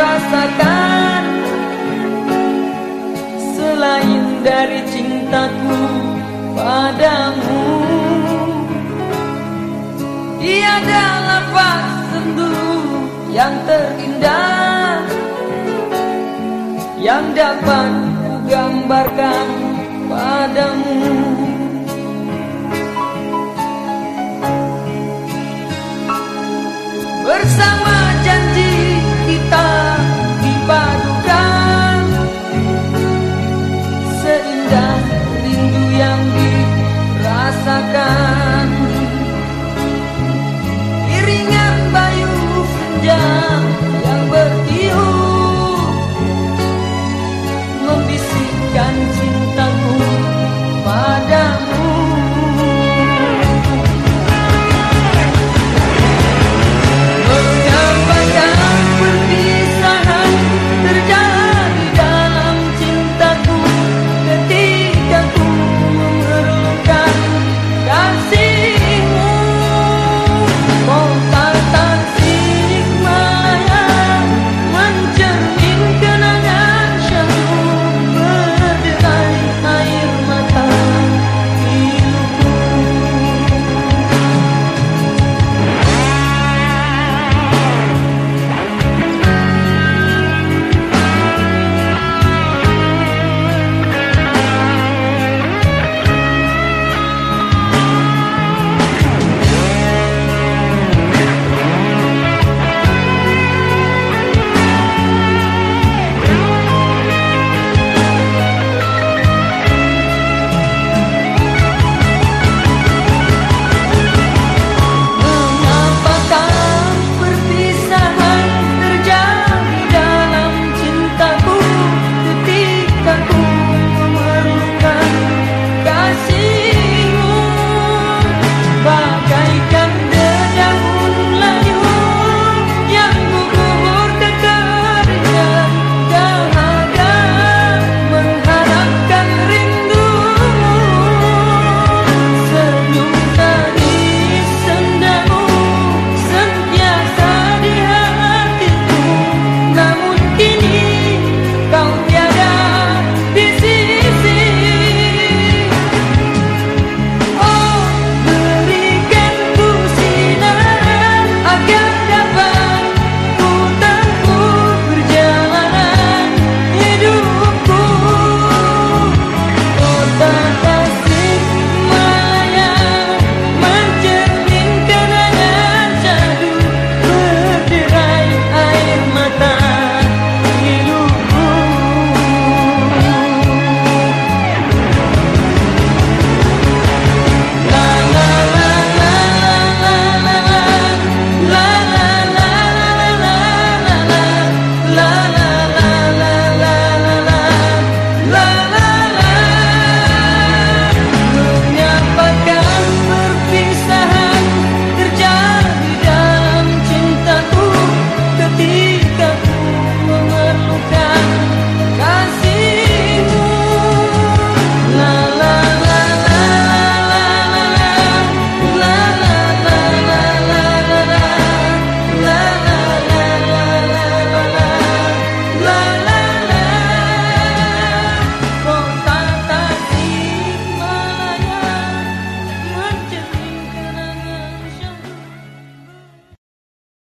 rasakan. Selain dari cintaku padamu ia adalah pasendu yang terindah Yang dapat gambarkan padamu. Bersama